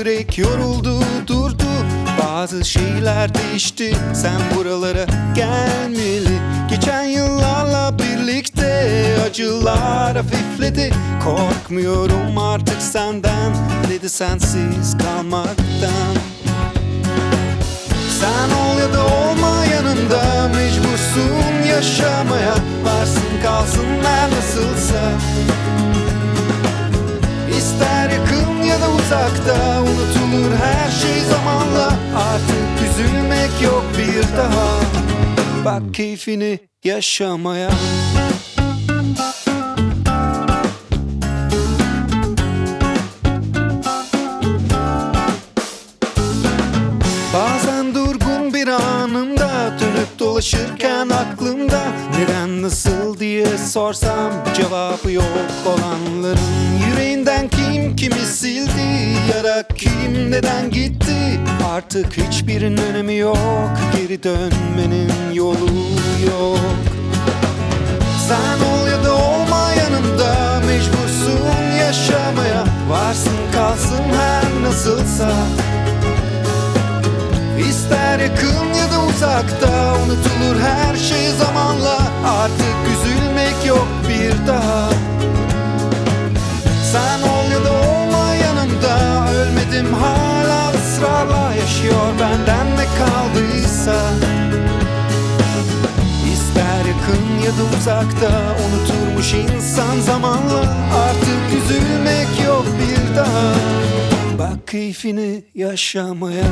Yürek yoruldu durdu. Bazı şeyler değişti. Sen buralara gelmeli. Geçen yıllarla birlikte Acılar hafifledi. Korkmuyorum artık senden Dedi sensiz kalmaktan. Sen ol ya da olma yanımda Mecbursun yaşamaya. Varsın kalsın her nasılsa ya da Unutulur her şey zamanla. Artık üzülmek yok bir daha. Bak keyfini yaşamaya. Bazen durgun bir anımda Dönüp dolaşırken aklımda Neden nasıl diye sorsam Cevabı yok olanların Yüreğinden kim kimi sildi Ya da kim neden gitti? Artık hiçbirinin önemi yok Geri dönmenin yolu yok. Sen ol ya da olma yanımda Mecbursun yaşamaya. Varsın kalsın her nasılsa. İster yakın ya da uzakta Unutulur yaşıyor Benden ne kaldıysa. İster yakın ya da uzakta Unuturmuş insan zamanla Artık üzülmek yok bir daha. Bak keyfini yaşamaya